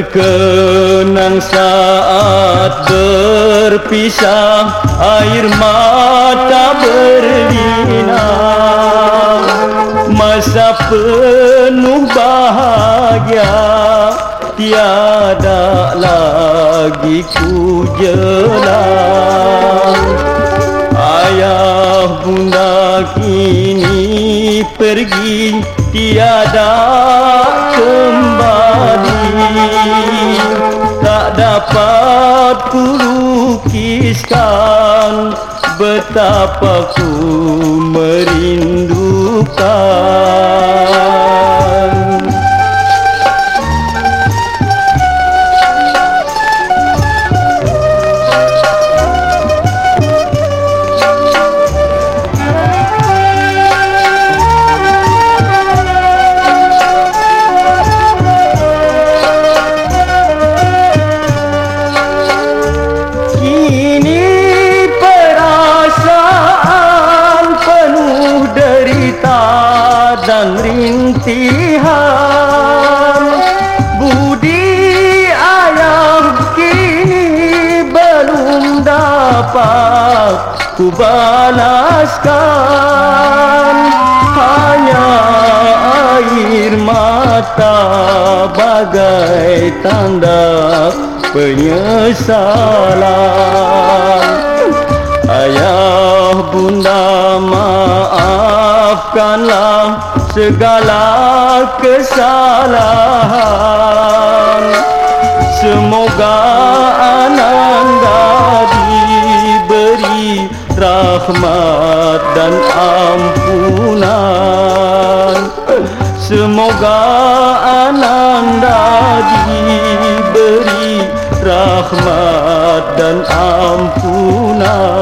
Terkenang saat berpisah Air mata berlinang Masa penuh bahagia Tiada lagi ku jelang Ayah bunda kini pergi Tiada kembali. Tak dapat ku lukiskan Betapa ku merindukan dan rintihan. Budi ayah kini belum dapat ku balaskan Hanya air mata bagai tanda penyesalan maafkanlah segala kesalahan. Semoga ananda diberi rahmat dan ampunan. Semoga ananda diberi rahmat dan ampunan